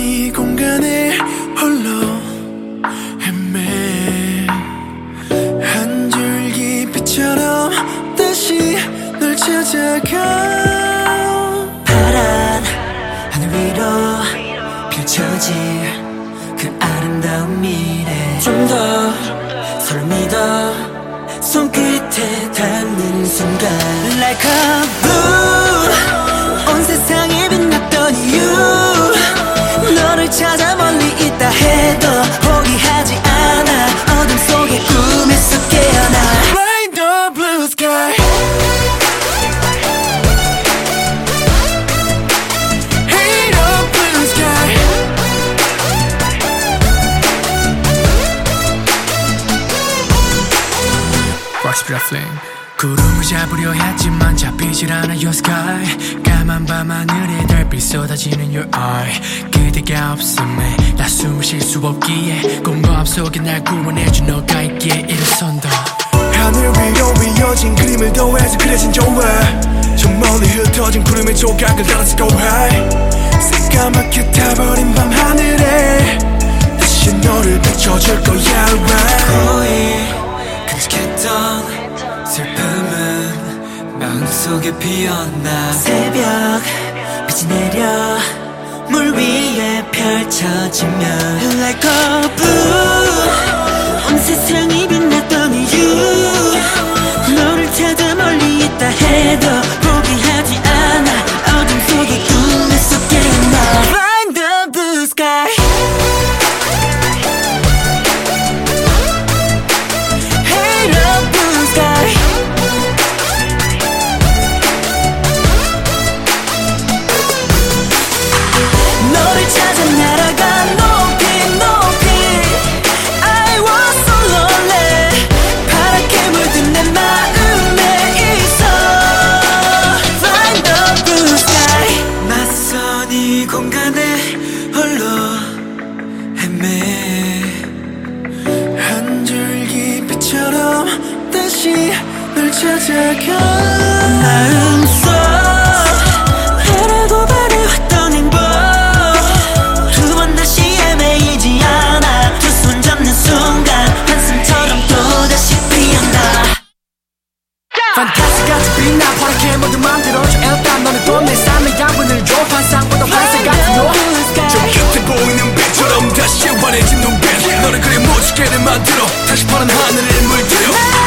이 공간에 홀로 헤매. 한 줄기 빛처럼 다시 널 찾아가 파란 하늘 위로 펼쳐질 그 아름다운 미래. 좀 더 서로 믿어 손끝에 닿는 순간. Like a blue Rocks Flame 구름을 잡으려 했지만 잡히질 않아 your sky. 까만 밤하늘에 달빛 쏟아지는 your eye. 그대가 없음에 나 숨을 쉴 수 없기에 공허함 속에 날 구원해준 너가 있기에 일어선다. 하늘 위로 이어진 그림을 더해서 그려진 조화. 저 멀리 흩어진 구름의 조각을 따라서 go high. 새까맣게 타버린 밤하늘에 다시 너를 비춰줄 거야 right 마음속에 피었나 새벽 빛이 내려 물 위에 펼쳐지면 Like a blue 헤매 한 줄기 빛처럼 다시 널 찾아가. 마음속 바라고 바래왔던 행복. 두 번 다시 헤매이지 않아. 두 손 잡는 순간 한숨처럼 또다시 피어나 판타지 같은 빛나 나의 진동계 너를 그리 무지개를 만들어 다시 파란 하늘을 물들여.